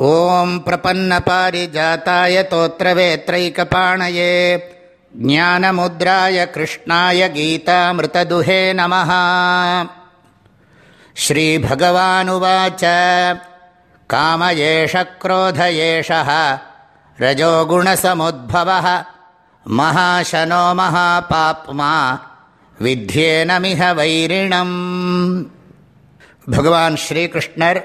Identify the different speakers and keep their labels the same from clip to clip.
Speaker 1: ॐ प्रपन्नपारिजाताय तोत्रवेत्रैकपाणये, ज्ञानमुद्राय कृष्णाय गीतामृतदुहे नमः। श्रीभगवानुवाच काम एष क्रोध एषः रजोगुणसमुद्भवः, महाशनो महापाप्मा, विध्येनमिह वैरिणम्। भगवान् श्रीकृष्णर्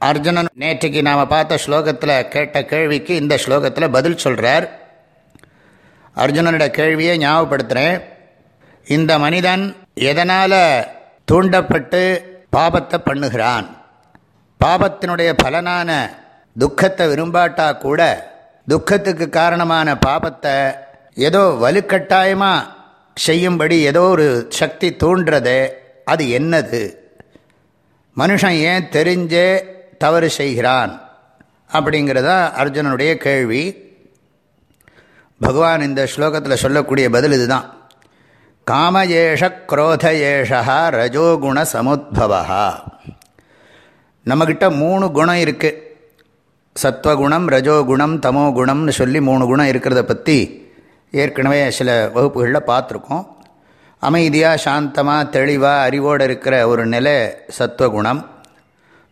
Speaker 1: அர்ஜுனன் நேற்றுக்கு நாம் பார்த்த ஸ்லோகத்தில் கேட்ட கேள்விக்கு இந்த ஸ்லோகத்தில் பதில் சொல்கிறார் அர்ஜுனனோட கேள்வியை ஞாபகப்படுத்துகிறேன் இந்த மனிதன் எதனால் தூண்டப்பட்டு பாபத்தை பண்ணுகிறான்? பாபத்தினுடைய பலனான துக்கத்தை விரும்பாட்டா கூட துக்கத்துக்கு காரணமான பாபத்தை ஏதோ வலுக்கட்டாயமாக செய்யும்படி ஏதோ ஒரு சக்தி தூண்டுறது அது என்னது? மனுஷன் ஏன் தெரிஞ்சே தவறு செய்கிறான் அப்படிங்கிறதா அர்ஜுனனுடைய கேள்வி. பகவான் இந்த ஸ்லோகத்தில் சொல்லக்கூடிய பதில் இதுதான். காம ஏஷ குரோத ஏஷா ரஜோகுண சமுத்பவா நம்மக்கிட்ட மூணு குணம் இருக்குது சத்வகுணம் ரஜோகுணம் தமோகுணம்னு சொல்லி மூணு குணம் இருக்கிறத பற்றி ஏற்கனவே சில வகுப்புகளில் பார்த்துருக்கோம். அமைதியாக சாந்தமாக தெளிவாக அறிவோடு இருக்கிற ஒரு நிலை சத்வகுணம்.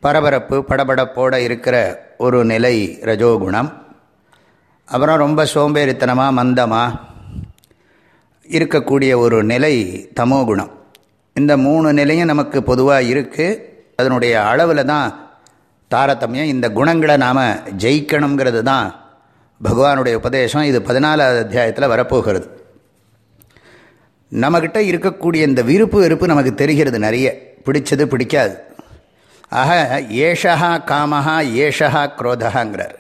Speaker 1: பரபரப்பு படபடப்போடு இருக்கிற ஒரு நிலை ரஜோகுணம். அப்புறம் ரொம்ப சோம்பேறித்தனமாக மந்தமாக இருக்கக்கூடிய ஒரு நிலை தமோகுணம். இந்த மூணு நிலையும் நமக்கு பொதுவாக இருக்குது அதனுடைய அளவில் தான் தாரதமியம் இந்த குணங்களை நாம் ஜெயிக்கணுங்கிறது தான் பகவானுடைய உபதேசம். இது பதினாலாவது அத்தியாயத்தில் வரப்போகிறது. நம்மக்கிட்ட இருக்கக்கூடிய இந்த விருப்பு வெறுப்பு நமக்கு தெரிகிறது நிறைய. பிடிச்சது பிடிக்காது. ஆக ஏஷா காமஹா ஏஷா குரோதகாங்கிறார்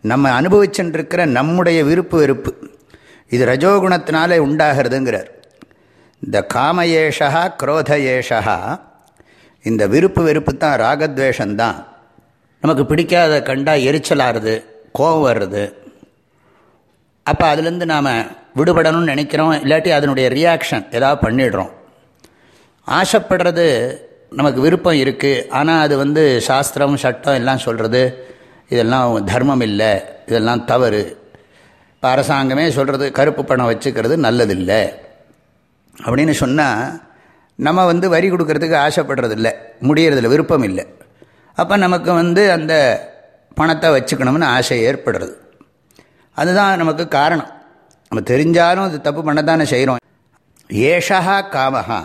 Speaker 1: நம்ம அனுபவிச்சுட்டுருக்கிற நம்முடைய விருப்பு வெறுப்பு. இது ரஜோகுணத்தினாலே உண்டாகிறதுங்கிறார். இந்த காம ஏஷா குரோத ஏஷா இந்த விருப்பு வெறுப்பு தான் ராகத்வேஷந்தான். நமக்கு பிடிக்காத கண்டா எரிச்சலாகிறது கோபம் வர்றது. அப்போ அதுலேருந்து நாம் விடுபடணும்னு நினைக்கிறோம் இல்லாட்டி அதனுடைய ரியாக்ஷன் ஏதாவது பண்ணிடுறோம். ஆசைப்படுறது நமக்கு விருப்பம் இருக்குது ஆனால் அது வந்து சாஸ்திரம் சட்டம் எல்லாம் சொல்கிறது இதெல்லாம் தர்மம் இல்லை. இதெல்லாம் தவறு. இப்போ அரசாங்கமே சொல்கிறது கருப்பு பணம் வச்சுக்கிறது நல்லதில்லை. அப்படின்னு சொன்னால் நம்ம வந்து வரி கொடுக்கறதுக்கு ஆசைப்படுறதில்ல. முடியறதில்ல விருப்பம் இல்லை. அப்போ நமக்கு வந்து அந்த பணத்தை வச்சுக்கணும்னு ஆசை ஏற்படுறது. அதுதான் நமக்கு காரணம். நம்ம தெரிஞ்சாலும் அது தப்பு பண்ண தானே செய்கிறோம் ஏஷா காமஹா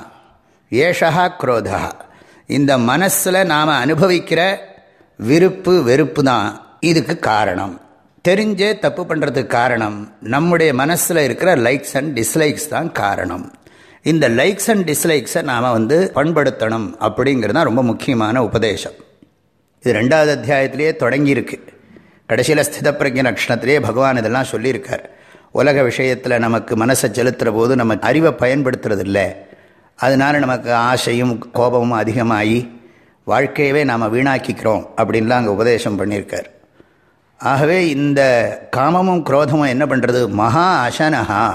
Speaker 1: ஏஷா குரோதா இந்த மனசில் நாம் அனுபவிக்கிற விருப்பு வெறுப்பு தான் இதுக்கு காரணம். தெரிஞ்சே தப்பு பண்ணுறதுக்கு காரணம். நம்முடைய மனசில் இருக்கிற லைக்ஸ் அண்ட் டிஸ்லைக்ஸ் தான் காரணம். இந்த லைக்ஸ் அண்ட் டிஸ்லைக்ஸை நாம் வந்து பண்படுத்தணும் அப்படிங்கிறது தான் ரொம்ப முக்கியமான உபதேசம். இது ரெண்டாவது அத்தியாயத்திலேயே தொடங்கியிருக்கு. கடைசியில் ஸ்தித பிரஜ பகவான் இதெல்லாம் சொல்லியிருக்கார். உலக விஷயத்தில் நமக்கு மனசை செலுத்துகிற போது நம்ம அறிவை பயன்படுத்துறதில்ல. அதனால் நமக்கு ஆசையும் கோபமும் அதிகமாகி வாழ்க்கையவே நாம் வீணாக்கிக்கிறோம் அப்படின்லாம் அங்கே உபதேசம் பண்ணியிருக்கார். ஆகவே இந்த காமமும் குரோதமும் என்ன பண்ணுறது மகா அசனஹா.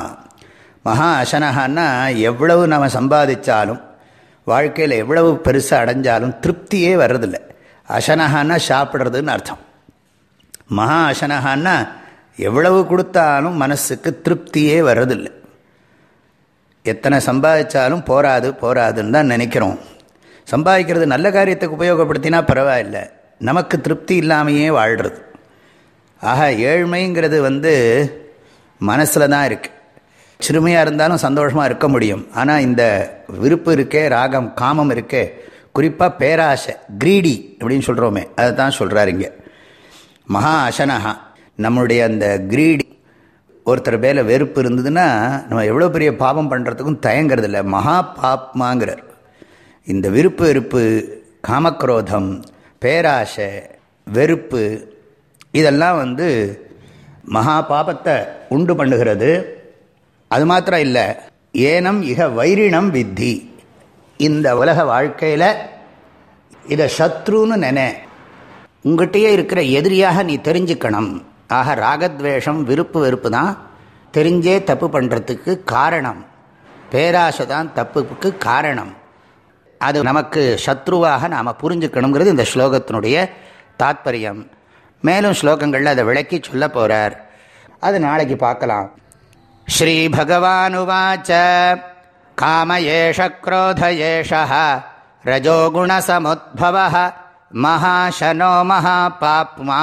Speaker 1: மகா அசனஹான்னா எவ்வளவு நம்ம சம்பாதிச்சாலும் வாழ்க்கையில் எவ்வளவு பெருசாக அடைஞ்சாலும் திருப்தியே வர்றதில்லை. அசனஹான்னா சாப்பிட்றதுன்னு அர்த்தம். மகா அசனஹான்னா எவ்வளவு கொடுத்தாலும் மனசுக்கு திருப்தியே வர்றதில்லை. எத்தனை சம்பாதிச்சாலும் போராது போராதுன்னு தான் நினைக்கிறோம். சம்பாதிக்கிறது நல்ல காரியத்துக்கு உபயோகப்படுத்தினா பரவாயில்ல. நமக்கு திருப்தி இல்லாமையே வாழ்கிறது ஆக ஏழ்மைங்கிறது வந்து மனசில் தான் இருக்குது சிறுமையாக இருந்தாலும் சந்தோஷமாக இருக்க முடியும். ஆனால் இந்த விருப்பு இருக்கே ராகம் காமம் இருக்கே குறிப்பாக பேராசை கிரீடி அப்படின்னு சொல்கிறோமே அதை தான் சொல்கிறாருங்க இங்கே. மகா அசனஹா. நம்மளுடைய அந்த கிரீடி ஒருத்தர் மேலே வெறுப்பு இருந்ததுன்னா நம்ம எவ்வளோ பெரிய பாவம் பண்ணுறதுக்கும் தயங்கிறது இல்லை மகா பாப்மாங்கிறார். இந்த விருப்பு வெறுப்பு காமக்ரோதம் பேராசை வெறுப்பு இதெல்லாம் வந்து மகா பாபத்தை உண்டு பண்ணுகிறது. அது மாத்திரம் இல்லை. ஏனம் இக வைரிணம் வித்தி. இந்த உலக வாழ்க்கையில் இதை சத்ருன்னு நினை. உங்கள்கிட்டயே இருக்கிற எதிரியாக நீ தெரிஞ்சுக்கணும். ஆக ராகத்வேஷம் விருப்பு வெறுப்பு தான் தெரிஞ்சே தப்பு பண்ணுறதுக்கு காரணம். பேராசை தான் தப்புக்கு காரணம். அது நமக்கு சத்ருவாக நாம் புரிஞ்சுக்கணுங்கிறது இந்த ஸ்லோகத்தினுடைய தாத்பரியம். மேலும் ஸ்லோகங்களில் அதை விளக்கி சொல்ல போகிறார் அது நாளைக்கு பார்க்கலாம். ஸ்ரீ பகவானுவாச்ச காம ஏஷ குரோத ஏஷ ரஜோகுணசமுத்பவ மகாசனோ மகாபாப்மா.